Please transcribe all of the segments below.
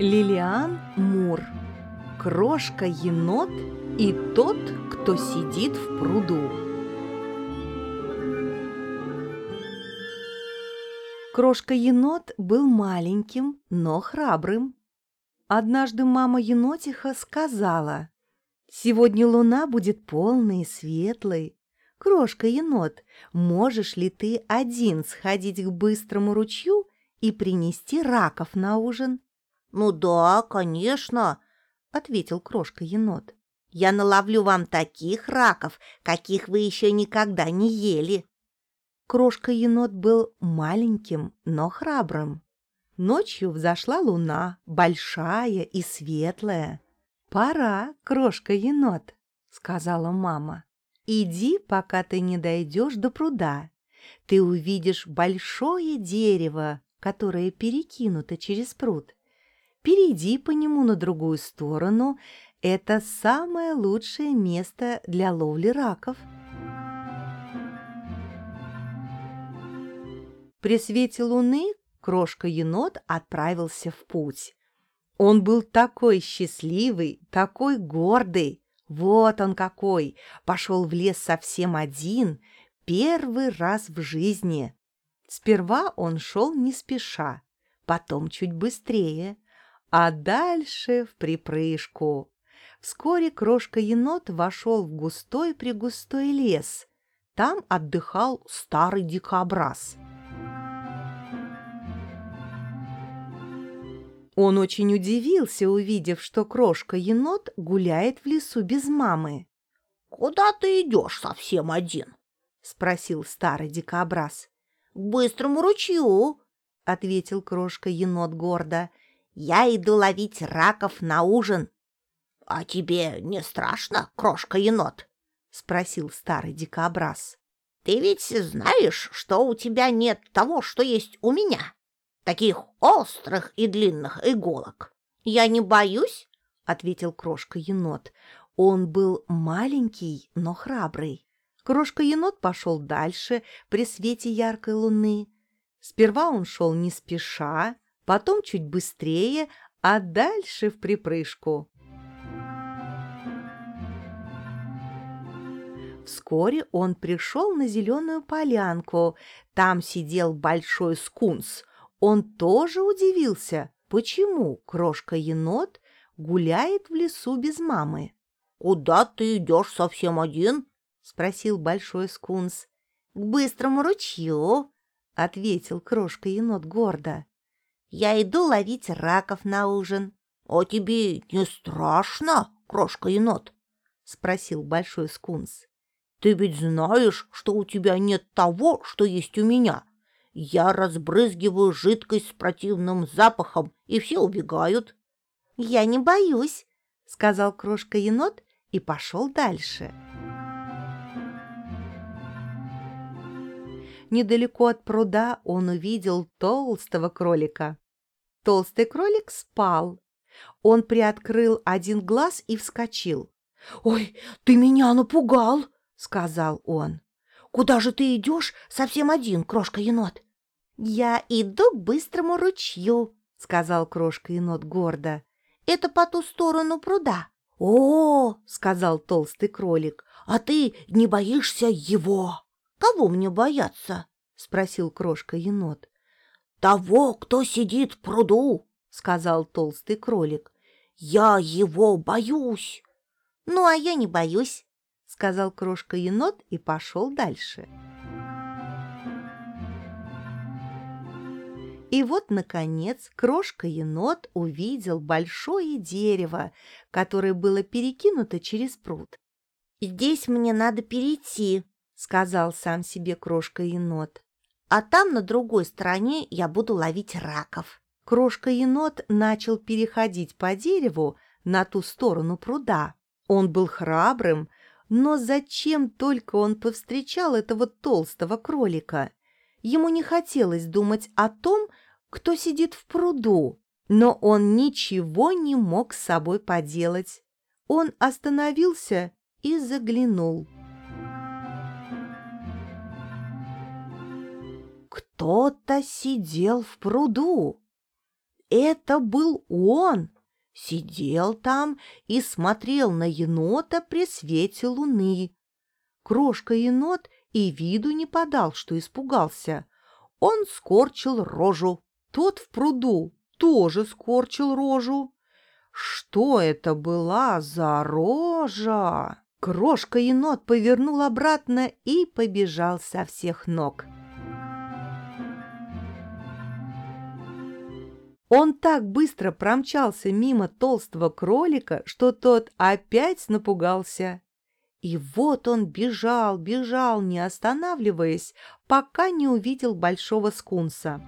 Лилиан Мур. Крошка-енот и тот, кто сидит в пруду. Крошка-енот был маленьким, но храбрым. Однажды мама енотиха сказала, «Сегодня луна будет полной и светлой. Крошка-енот, можешь ли ты один сходить к быстрому ручью и принести раков на ужин?» «Ну да, конечно», — ответил крошка-енот. «Я наловлю вам таких раков, каких вы еще никогда не ели». Крошка-енот был маленьким, но храбрым. Ночью взошла луна, большая и светлая. «Пора, крошка-енот», — сказала мама. «Иди, пока ты не дойдешь до пруда. Ты увидишь большое дерево, которое перекинуто через пруд перейди по нему на другую сторону. Это самое лучшее место для ловли раков. При свете луны крошка-енот отправился в путь. Он был такой счастливый, такой гордый. Вот он какой! Пошел в лес совсем один, первый раз в жизни. Сперва он шел не спеша, потом чуть быстрее, а дальше в припрыжку. Вскоре крошка-енот вошел в густой-пригустой лес. Там отдыхал старый дикобраз. Он очень удивился, увидев, что крошка-енот гуляет в лесу без мамы. «Куда ты идешь совсем один?» — спросил старый дикобраз. «К быстрому ручью», — ответил крошка-енот гордо. Я иду ловить раков на ужин. — А тебе не страшно, крошка-енот? — спросил старый дикобраз. — Ты ведь знаешь, что у тебя нет того, что есть у меня, таких острых и длинных иголок. — Я не боюсь, — ответил крошка-енот. Он был маленький, но храбрый. Крошка-енот пошел дальше при свете яркой луны. Сперва он шел не спеша, потом чуть быстрее, а дальше в припрыжку. Вскоре он пришел на зеленую полянку. Там сидел большой скунс. Он тоже удивился, почему крошка-енот гуляет в лесу без мамы. «Куда ты идешь совсем один?» — спросил большой скунс. «К быстрому ручью», — ответил крошка-енот гордо. Я иду ловить раков на ужин. — А тебе не страшно, крошка-енот? — спросил большой скунс. — Ты ведь знаешь, что у тебя нет того, что есть у меня. Я разбрызгиваю жидкость с противным запахом, и все убегают. — Я не боюсь, — сказал крошка-енот и пошел дальше. — Недалеко от пруда он увидел толстого кролика. Толстый кролик спал. Он приоткрыл один глаз и вскочил. «Ой, ты меня напугал!» — сказал он. «Куда же ты идешь совсем один, крошка-енот?» «Я иду к быстрому ручью», — сказал крошка-енот гордо. «Это по ту сторону пруда». «О, — сказал толстый кролик, — а ты не боишься его?» «Кого мне бояться?» — спросил крошка-енот того, кто сидит в пруду, — сказал толстый кролик. — Я его боюсь. — Ну, а я не боюсь, — сказал крошка-енот и пошел дальше. И вот, наконец, крошка-енот увидел большое дерево, которое было перекинуто через пруд. «Здесь мне надо перейти», — сказал сам себе крошка-енот а там на другой стороне я буду ловить раков. Крошка-енот начал переходить по дереву на ту сторону пруда. Он был храбрым, но зачем только он повстречал этого толстого кролика? Ему не хотелось думать о том, кто сидит в пруду, но он ничего не мог с собой поделать. Он остановился и заглянул. Кто-то сидел в пруду. это был он. Сидел там и смотрел на енота при свете луны. Крошка-енот и виду не подал, что испугался. Он скорчил рожу. Тот в пруду тоже скорчил рожу. Что это была за рожа? Крошка-енот повернул обратно и побежал со всех ног. Он так быстро промчался мимо толстого кролика, что тот опять напугался. И вот он бежал, бежал, не останавливаясь, пока не увидел большого скунса.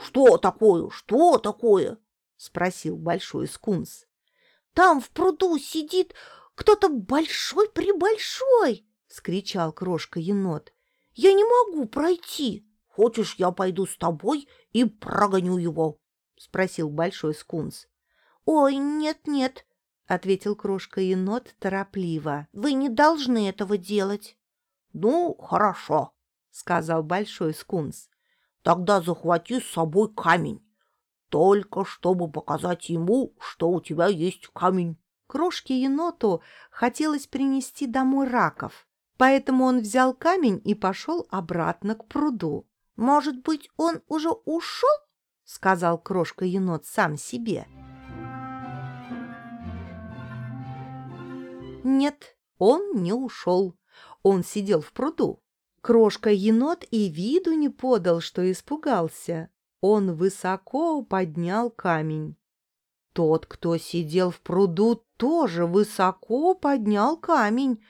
«Что такое? Что такое?» — спросил большой скунс. «Там в пруду сидит кто-то большой-пребольшой!» — скричал крошка-енот. «Я не могу пройти. Хочешь, я пойду с тобой и прогоню его?» — спросил большой скунс. «Ой, нет-нет», — ответил крошка-енот торопливо. «Вы не должны этого делать». «Ну, хорошо», — сказал большой скунс. «Тогда захвати с собой камень, только чтобы показать ему, что у тебя есть камень». Крошке-еноту хотелось принести домой раков, поэтому он взял камень и пошел обратно к пруду. «Может быть, он уже ушел?» — сказал крошка-енот сам себе. Нет, он не ушел. Он сидел в пруду. Крошка-енот и виду не подал, что испугался. Он высоко поднял камень. Тот, кто сидел в пруду, тоже высоко поднял камень.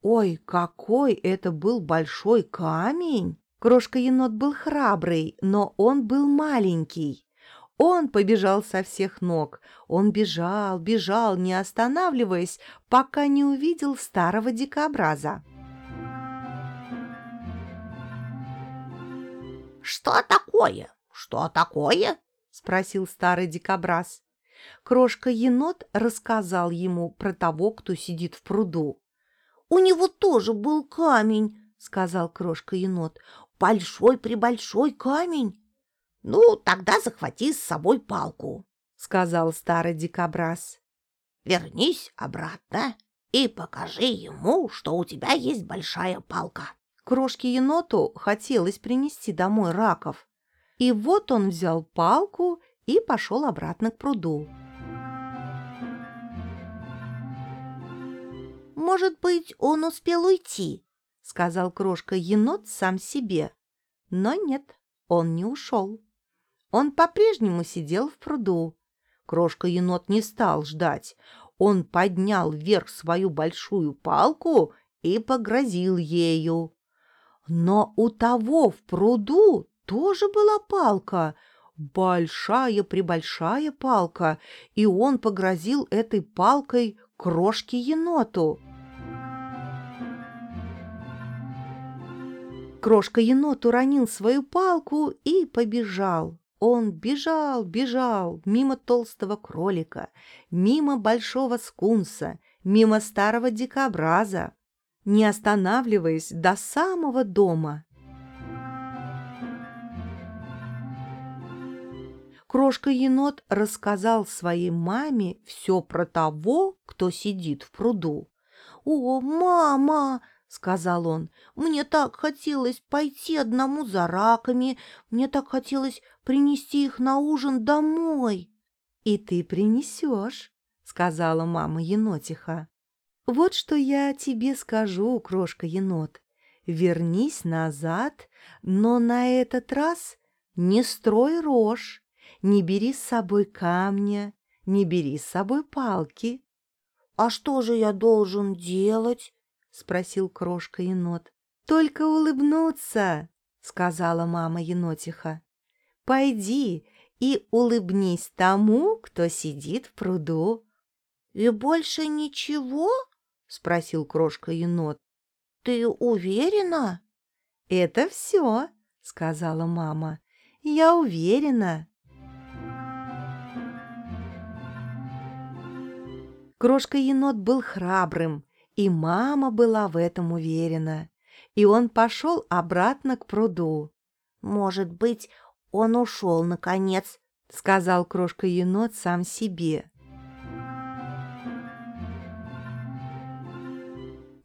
Ой, какой это был большой камень! Крошка-енот был храбрый, но он был маленький. Он побежал со всех ног. Он бежал, бежал, не останавливаясь, пока не увидел старого дикобраза. «Что такое? Что такое?» — спросил старый дикобраз. Крошка-енот рассказал ему про того, кто сидит в пруду. «У него тоже был камень», — сказал крошка-енот. «Большой-пребольшой камень». «Ну, тогда захвати с собой палку», — сказал старый дикобраз. «Вернись обратно и покажи ему, что у тебя есть большая палка». Крошке-еноту хотелось принести домой раков. И вот он взял палку и пошел обратно к пруду. «Может быть, он успел уйти?» — сказал крошка-енот сам себе. Но нет, он не ушел. Он по-прежнему сидел в пруду. Крошка-енот не стал ждать. Он поднял вверх свою большую палку и погрозил ею. Но у того в пруду тоже была палка, большая-пребольшая палка, и он погрозил этой палкой крошке-еноту. Крошка-енот уронил свою палку и побежал. Он бежал, бежал мимо толстого кролика, мимо большого скунса, мимо старого дикобраза, не останавливаясь до самого дома. Крошка-енот рассказал своей маме все про того, кто сидит в пруду. «О, мама!» Сказал он. «Мне так хотелось пойти одному за раками, мне так хотелось принести их на ужин домой». «И ты принесешь», — сказала мама енотиха. «Вот что я тебе скажу, крошка-енот. Вернись назад, но на этот раз не строй рожь, не бери с собой камня, не бери с собой палки». «А что же я должен делать?» — спросил крошка-енот. «Только улыбнуться!» — сказала мама енотиха. «Пойди и улыбнись тому, кто сидит в пруду». «И больше ничего?» — спросил крошка-енот. «Ты уверена?» «Это все», — сказала мама. «Я уверена». Крошка-енот был храбрым и мама была в этом уверена. И он пошел обратно к пруду. Может быть, он ушел наконец, сказал крошка-енот сам себе.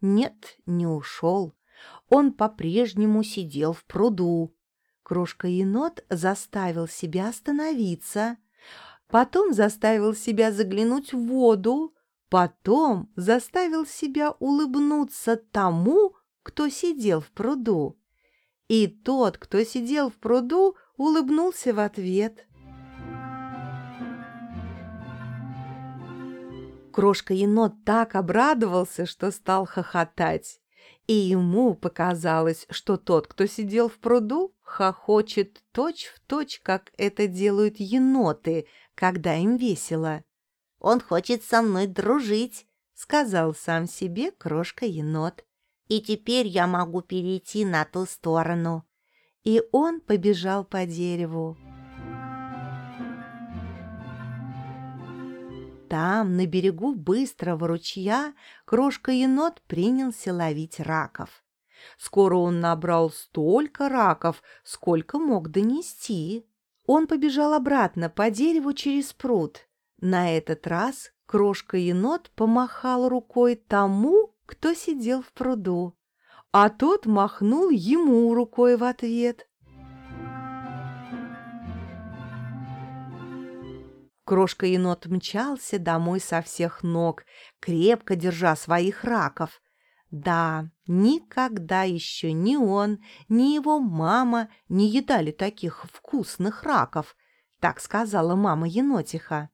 Нет, не ушел. Он по-прежнему сидел в пруду. Крошка-енот заставил себя остановиться, потом заставил себя заглянуть в воду, потом заставил себя улыбнуться тому, кто сидел в пруду. И тот, кто сидел в пруду, улыбнулся в ответ. Крошка-енот так обрадовался, что стал хохотать. И ему показалось, что тот, кто сидел в пруду, хохочет точь-в-точь, точь, как это делают еноты, когда им весело. «Он хочет со мной дружить», — сказал сам себе крошка-енот. «И теперь я могу перейти на ту сторону». И он побежал по дереву. Там, на берегу быстрого ручья, крошка-енот принялся ловить раков. Скоро он набрал столько раков, сколько мог донести. Он побежал обратно по дереву через пруд. На этот раз крошка-енот помахал рукой тому, кто сидел в пруду, а тот махнул ему рукой в ответ. Крошка-енот мчался домой со всех ног, крепко держа своих раков. Да, никогда еще ни он, ни его мама не едали таких вкусных раков, так сказала мама енотиха.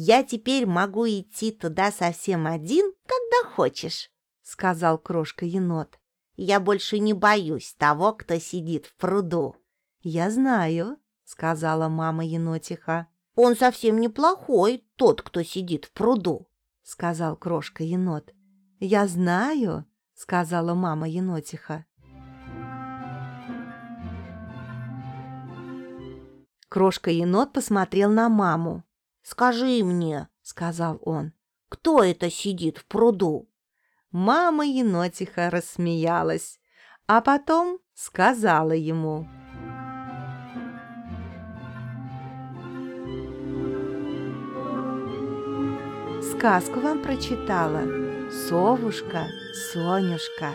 «Я теперь могу идти туда совсем один, когда хочешь», — сказал крошка-енот. «Я больше не боюсь того, кто сидит в пруду». «Я знаю», — сказала мама енотиха. «Он совсем неплохой, тот, кто сидит в пруду», — сказал крошка-енот. «Я знаю», — сказала мама енотиха. Крошка-енот посмотрел на маму. «Скажи мне», — сказал он, — «кто это сидит в пруду?» Мама енотиха рассмеялась, а потом сказала ему. Сказку вам прочитала совушка Сонюшка.